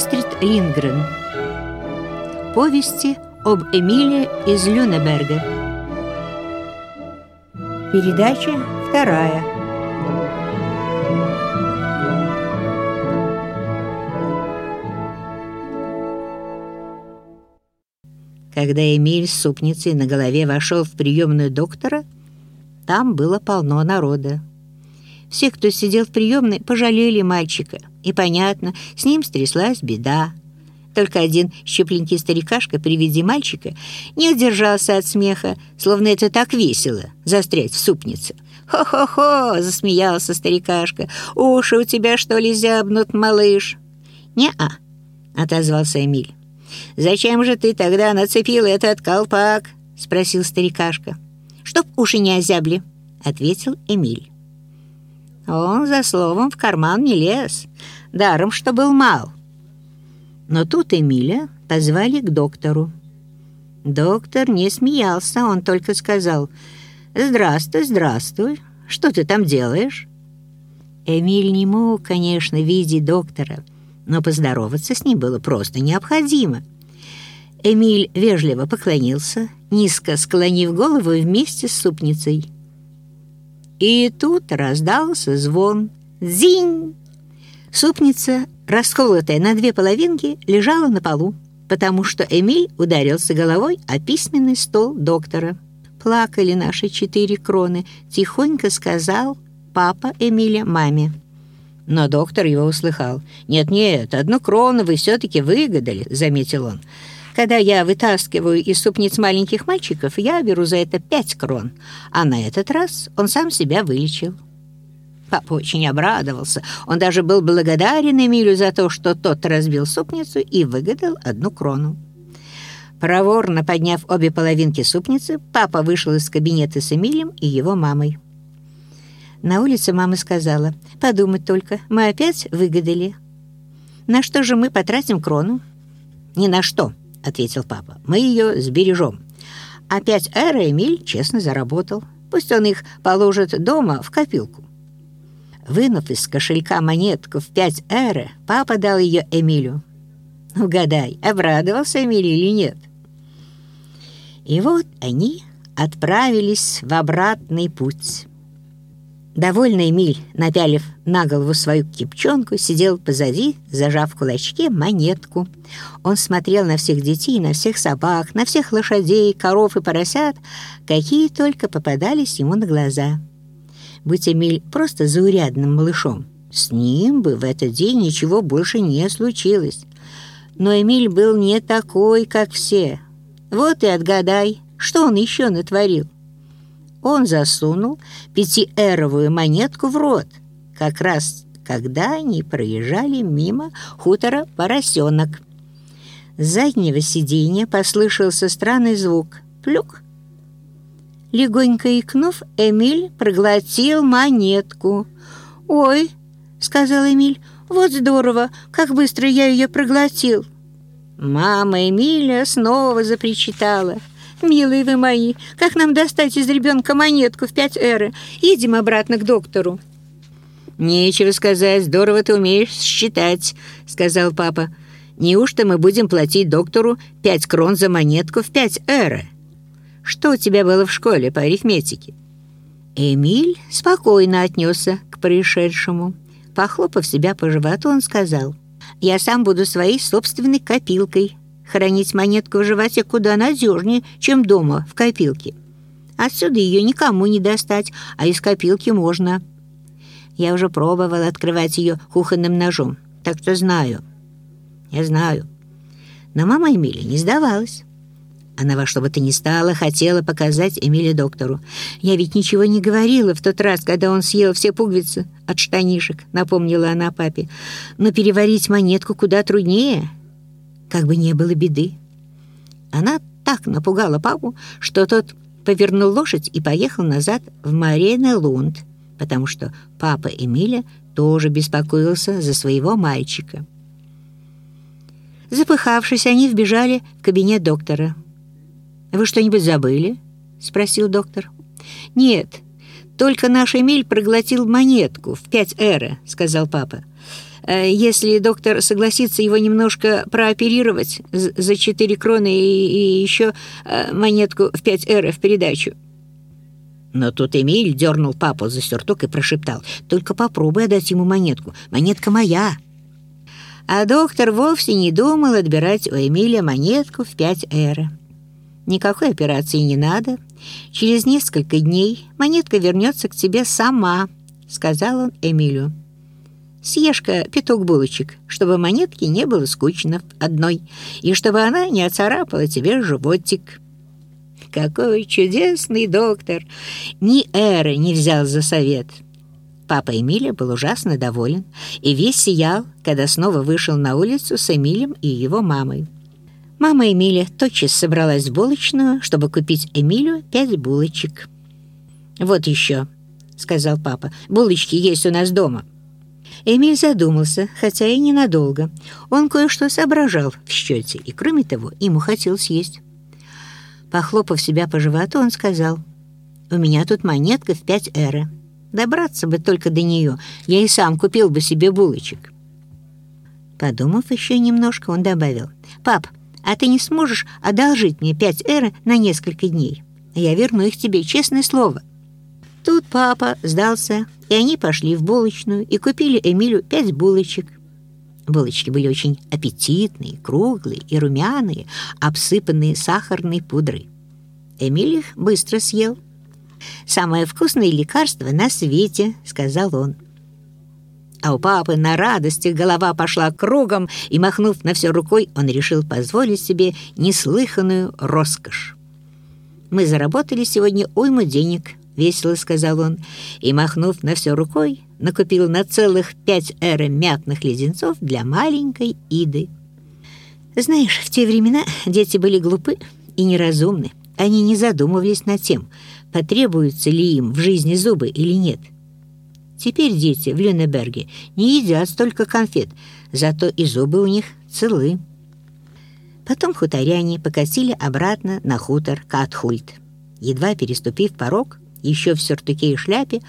Астрид Лингрен. Повести об Эмиле из Люнеберга. Передача вторая. Когда Эмиль с супницей на голове вошел в приемную доктора, там было полно народа. Все, кто сидел в приемной, пожалели мальчика. И понятно, с ним стряслась беда. Только один щепленький старикашка при виде мальчика не удержался от смеха, словно это так весело — застрять в супнице. «Хо-хо-хо!» — засмеялся старикашка. «Уши у тебя, что ли, зябнут, малыш?» «Не-а», — отозвался Эмиль. «Зачем же ты тогда нацепил этот колпак?» — спросил старикашка. «Чтоб уши не озябли», — ответил Эмиль. Он за словом в карман не лез, даром что был мал. Но тут Эмиля позвали к доктору. Доктор не смеялся, он только сказал «Здравствуй, здравствуй, что ты там делаешь?» Эмиль не мог, конечно, видеть доктора, но поздороваться с ним было просто необходимо. Эмиль вежливо поклонился, низко склонив голову вместе с супницей. И тут раздался звон. Зинь! Супница, расколотая на две половинки, лежала на полу, потому что Эмиль ударился головой о письменный стол доктора. Плакали наши четыре кроны, тихонько сказал папа Эмиля маме. Но доктор его услыхал. «Нет-нет, одну крону вы все-таки выгадали», — заметил он. Когда я вытаскиваю из супниц маленьких мальчиков, я беру за это пять крон, а на этот раз он сам себя вылечил. Папа очень обрадовался. Он даже был благодарен Эмилю за то, что тот разбил супницу и выгадал одну крону. Проворно подняв обе половинки супницы, папа вышел из кабинета с Эмилем и его мамой. На улице мама сказала, «Подумать только, мы опять выгадали. На что же мы потратим крону?» «Ни на что», — ответил папа. «Мы ее сбережем. Опять Эра Эмиль честно заработал. Пусть он их положит дома в копилку». Вынув из кошелька монетку в пять эры, папа дал ее Эмилю. Угадай, обрадовался Эмиль или нет? И вот они отправились в обратный путь. Довольный Эмиль, напялив на голову свою кипчонку, сидел позади, зажав в кулачке монетку. Он смотрел на всех детей, на всех собак, на всех лошадей, коров и поросят, какие только попадались ему на глаза. Будь Эмиль просто заурядным малышом, с ним бы в этот день ничего больше не случилось. Но Эмиль был не такой, как все. Вот и отгадай, что он еще натворил он засунул пятиэровую монетку в рот, как раз когда они проезжали мимо хутора поросенок. С заднего сиденья послышался странный звук «плюк». Легонько икнув, Эмиль проглотил монетку. «Ой», — сказал Эмиль, — «вот здорово, как быстро я ее проглотил». Мама Эмиля снова запричитала — «Милые вы мои, как нам достать из ребенка монетку в пять эры? Едем обратно к доктору». «Нечего сказать, здорово ты умеешь считать», — сказал папа. «Неужто мы будем платить доктору пять крон за монетку в пять эры? Что у тебя было в школе по арифметике?» Эмиль спокойно отнесся к происшедшему. Похлопав себя по животу, он сказал, «Я сам буду своей собственной копилкой. Хранить монетку в животе куда надежнее, чем дома, в копилке. Отсюда ее никому не достать, а из копилки можно. Я уже пробовал открывать ее кухонным ножом, так что знаю. Я знаю. Но мама Эмили не сдавалась. Она во что бы то ни стало хотела показать Эмиле доктору. «Я ведь ничего не говорила в тот раз, когда он съел все пуговицы от штанишек», — напомнила она папе. «Но переварить монетку куда труднее» как бы не было беды. Она так напугала папу, что тот повернул лошадь и поехал назад в Марена Лунд, потому что папа Эмиля тоже беспокоился за своего мальчика. Запыхавшись, они вбежали в кабинет доктора. «Вы что-нибудь забыли?» — спросил доктор. «Нет, только наш Эмиль проглотил монетку в пять эры», — сказал папа. Э, если доктор согласится его немножко прооперировать за 4 кроны и, и еще э, монетку в 5 эро в передачу. Но тут Эмиль дернул папу за сюртук и прошептал, «Только попробуй отдать ему монетку. Монетка моя». А доктор вовсе не думал отбирать у Эмиля монетку в 5 эро. Никакой операции не надо. Через несколько дней монетка вернется к тебе сама, сказал он Эмилю. Съешь-ка пяток булочек, чтобы монетке не было скучно одной, и чтобы она не оцарапала тебе животик. Какой чудесный доктор! Ни Эры не взял за совет. Папа Эмиля был ужасно доволен и весь сиял, когда снова вышел на улицу с Эмилем и его мамой. Мама Эмиля тотчас собралась в булочную, чтобы купить Эмилю пять булочек. «Вот еще», — сказал папа, — «булочки есть у нас дома». Эмиль задумался, хотя и ненадолго. Он кое-что соображал в счете, и, кроме того, ему хотелось есть. Похлопав себя по животу, он сказал, «У меня тут монетка в пять эро. Добраться бы только до нее, я и сам купил бы себе булочек». Подумав еще немножко, он добавил, «Пап, а ты не сможешь одолжить мне пять эро на несколько дней. Я верну их тебе, честное слово». Тут папа сдался, и они пошли в булочную и купили Эмилю пять булочек. Булочки были очень аппетитные, круглые и румяные, обсыпанные сахарной пудрой. Эмиль их быстро съел. «Самое вкусное лекарство на свете», — сказал он. А у папы на радости голова пошла кругом, и, махнув на все рукой, он решил позволить себе неслыханную роскошь. «Мы заработали сегодня уйму денег», — весело сказал он, и, махнув на все рукой, накупил на целых пять эра мятных леденцов для маленькой Иды. Знаешь, в те времена дети были глупы и неразумны. Они не задумывались над тем, потребуются ли им в жизни зубы или нет — Теперь дети в Люнеберге не едят столько конфет, зато и зубы у них целы. Потом хуторяне покатили обратно на хутор Катхульт. Едва переступив порог, еще в сюртуке и шляпе,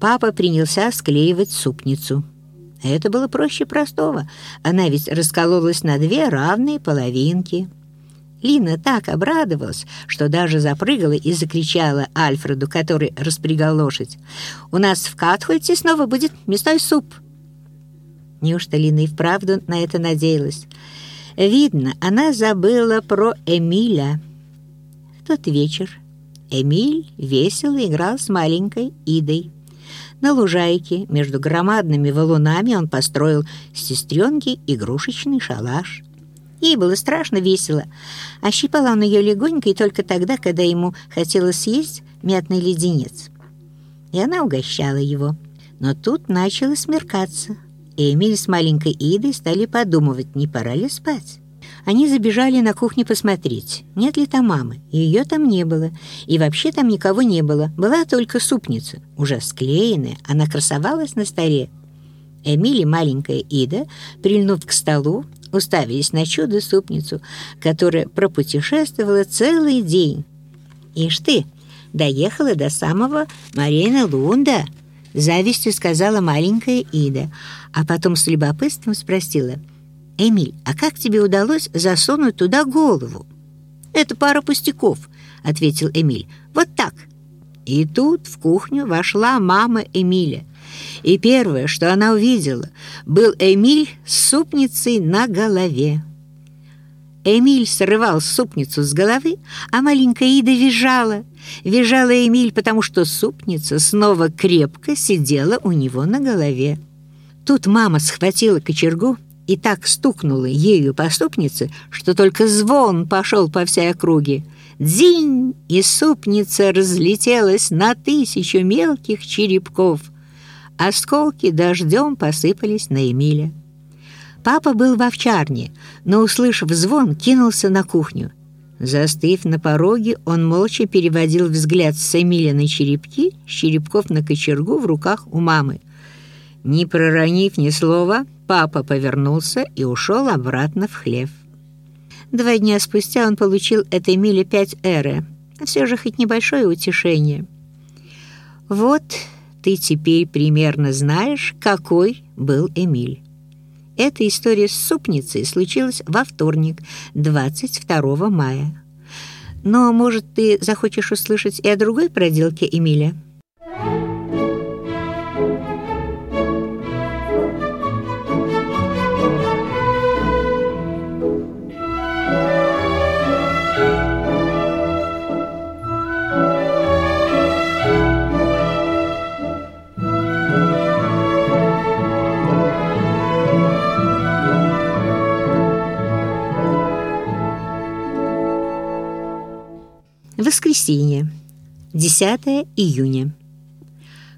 папа принялся склеивать супницу. Это было проще простого. Она ведь раскололась на две равные половинки — Лина так обрадовалась, что даже запрыгала и закричала Альфреду, который распрягал лошадь. «У нас в Катхольте снова будет мясной суп!» Неужто Лина и вправду на это надеялась? Видно, она забыла про Эмиля. В тот вечер Эмиль весело играл с маленькой Идой. На лужайке между громадными валунами он построил сестренке игрушечный шалаш — Ей было страшно весело. Ощипала он ее легонько и только тогда, когда ему хотелось съесть мятный леденец. И она угощала его. Но тут начало смеркаться. И Эмиль с маленькой Идой стали подумывать, не пора ли спать. Они забежали на кухню посмотреть, нет ли там мамы. Ее там не было. И вообще там никого не было. Была только супница, уже склеенная. Она красовалась на столе. Эмиль и маленькая Ида, прильнув к столу, уставились на чудо-супницу, которая пропутешествовала целый день. «Ишь ты, доехала до самого Марина Лунда», — завистью сказала маленькая Ида, а потом с любопытством спросила, «Эмиль, а как тебе удалось засунуть туда голову?» «Это пара пустяков», — ответил Эмиль. «Вот так». И тут в кухню вошла мама Эмиля и первое, что она увидела, был Эмиль с супницей на голове. Эмиль срывал супницу с головы, а маленькая Ида визжала. Визжала Эмиль, потому что супница снова крепко сидела у него на голове. Тут мама схватила кочергу и так стукнула ею по супнице, что только звон пошел по всей округе. Дзинь! И супница разлетелась на тысячу мелких черепков. Осколки дождем посыпались на Эмиля. Папа был в овчарне, но, услышав звон, кинулся на кухню. Застыв на пороге, он молча переводил взгляд с Эмиля на черепки, с черепков на кочергу в руках у мамы. Не проронив ни слова, папа повернулся и ушел обратно в хлев. Два дня спустя он получил от Эмиля пять эры, все же хоть небольшое утешение. Вот ты теперь примерно знаешь, какой был Эмиль. Эта история с супницей случилась во вторник, 22 мая. Но, может, ты захочешь услышать и о другой проделке Эмиля? 10 июня.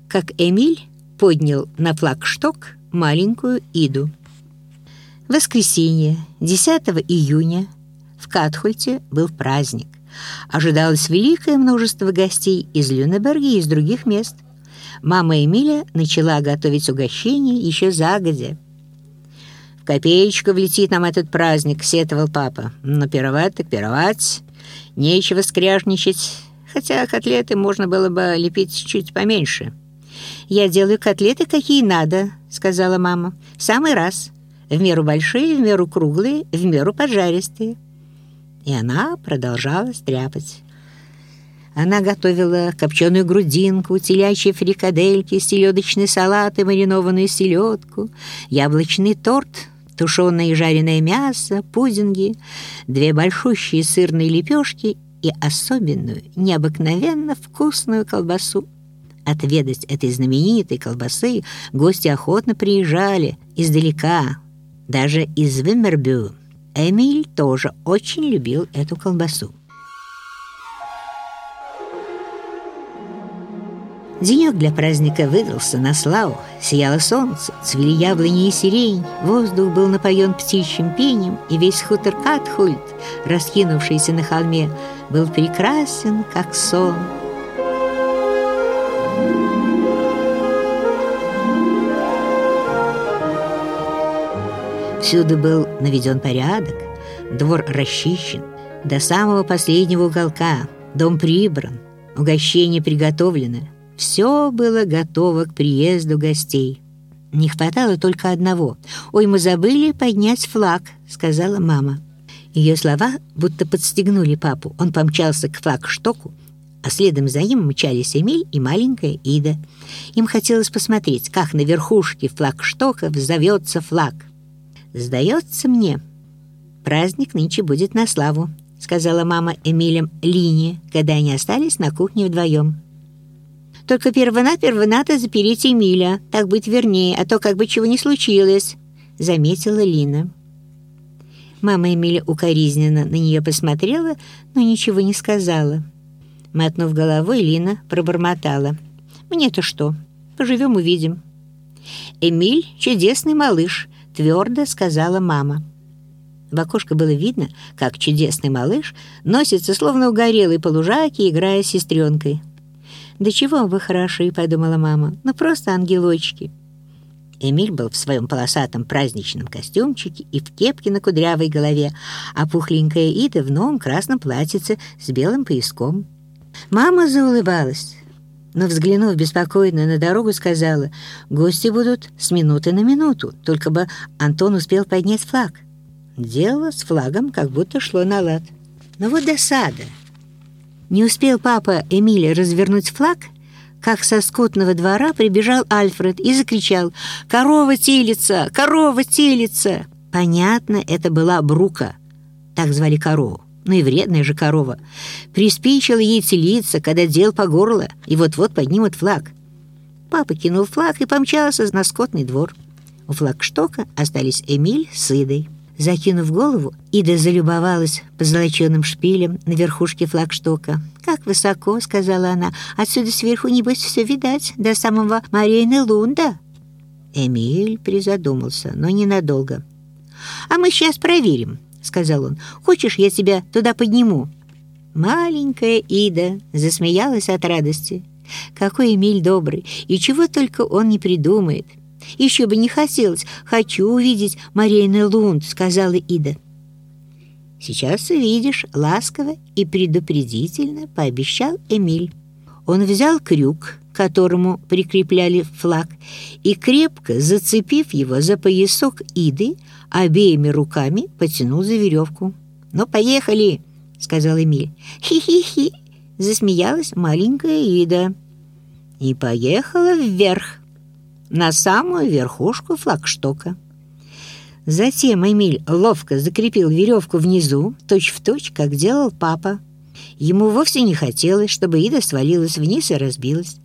Как Эмиль поднял на флагшток маленькую Иду. Воскресенье, 10 июня, в Катхульте был праздник. Ожидалось великое множество гостей из Люнеберга и из других мест. Мама Эмиля начала готовить угощение еще загодя. «В копеечку влетит нам этот праздник», — сетовал папа. «Но пировать так пировать». Нечего скряжничать, хотя котлеты можно было бы лепить чуть поменьше. «Я делаю котлеты, какие надо», — сказала мама. «Самый раз. В меру большие, в меру круглые, в меру поджаристые». И она продолжала стряпать. Она готовила копченую грудинку, телячьи фрикадельки, селедочный салат и маринованную селедку, яблочный торт — тушеное и жареное мясо, пудинги, две большущие сырные лепешки и особенную, необыкновенно вкусную колбасу. Отведать этой знаменитой колбасы гости охотно приезжали издалека, даже из Виммербю. Эмиль тоже очень любил эту колбасу. Денек для праздника выдался на славу. Сияло солнце, цвели яблони и сирень, воздух был напоен птичьим пением, и весь хутор Катхульт, раскинувшийся на холме, был прекрасен, как сон. Всюду был наведен порядок, двор расчищен, до самого последнего уголка, дом прибран, угощение приготовлено — все было готово к приезду гостей. Не хватало только одного. «Ой, мы забыли поднять флаг», — сказала мама. Ее слова будто подстегнули папу. Он помчался к флагштоку, а следом за ним мчались Эмиль и маленькая Ида. Им хотелось посмотреть, как на верхушке флагштока взовется флаг. «Сдается мне, праздник нынче будет на славу», — сказала мама Эмилем Лине, когда они остались на кухне вдвоем. Только перво-наперво надо запереть Эмиля, так быть вернее, а то как бы чего не случилось», — заметила Лина. Мама Эмиля укоризненно на нее посмотрела, но ничего не сказала. Мотнув головой, Лина пробормотала. «Мне-то что? Поживем — увидим». «Эмиль — чудесный малыш», — твердо сказала мама. В окошко было видно, как чудесный малыш носится, словно угорелый по лужайке, играя с сестренкой. «Да чего вы хороши», — подумала мама, — «ну просто ангелочки». Эмиль был в своем полосатом праздничном костюмчике и в кепке на кудрявой голове, а пухленькая Ида в новом красном платьице с белым пояском. Мама заулыбалась, но, взглянув беспокойно на дорогу, сказала, «Гости будут с минуты на минуту, только бы Антон успел поднять флаг». Дело с флагом как будто шло на лад. Но вот досада — не успел папа Эмиля развернуть флаг, как со скотного двора прибежал Альфред и закричал «Корова телится! Корова телится!» Понятно, это была Брука. Так звали корову. Ну и вредная же корова. Приспичило ей телиться, когда дел по горло, и вот-вот поднимут флаг. Папа кинул флаг и помчался на скотный двор. У флагштока остались Эмиль с Идой. Закинув голову, Ида залюбовалась позолоченным шпилем на верхушке флагштока. «Как высоко!» — сказала она. «Отсюда сверху, небось, все видать, до самого Марейны Лунда». Эмиль призадумался, но ненадолго. «А мы сейчас проверим», — сказал он. «Хочешь, я тебя туда подниму?» Маленькая Ида засмеялась от радости. «Какой Эмиль добрый, и чего только он не придумает!» Еще бы не хотелось. Хочу увидеть Марейны Лунд», — сказала Ида. «Сейчас увидишь», — ласково и предупредительно пообещал Эмиль. Он взял крюк, к которому прикрепляли флаг, и, крепко зацепив его за поясок Иды, обеими руками потянул за веревку. «Ну, поехали!» — сказал Эмиль. «Хи-хи-хи!» — засмеялась маленькая Ида. И поехала вверх, на самую верхушку флагштока. Затем Эмиль ловко закрепил веревку внизу, точь-в-точь, точь, как делал папа. Ему вовсе не хотелось, чтобы Ида свалилась вниз и разбилась.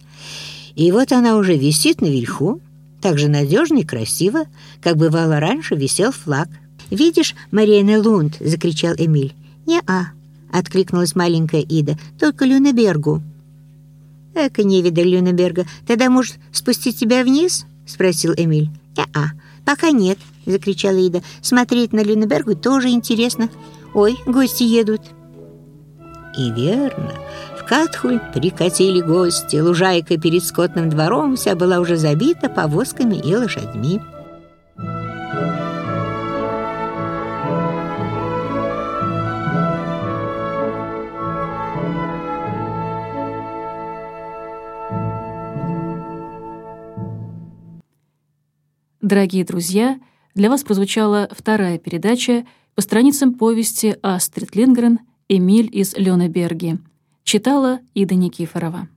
И вот она уже висит наверху, так же надежно и красиво, как бывало раньше висел флаг. «Видишь, Мариэна Лунд!» — закричал Эмиль. «Не-а!» — откликнулась маленькая Ида. «Только Люнебергу!» «Эка не вида Люнеберга. Тогда, может, спустить тебя вниз?» — спросил Эмиль. «Не-а, пока нет!» — закричала Ида. «Смотреть на Люнебергу тоже интересно. Ой, гости едут!» И верно, в Катхуль прикатили гости. Лужайка перед скотным двором вся была уже забита повозками и лошадьми. Дорогие друзья, для вас прозвучала вторая передача по страницам повести Астрид Лингрен «Эмиль из Лёнеберги». Читала Ида Никифорова.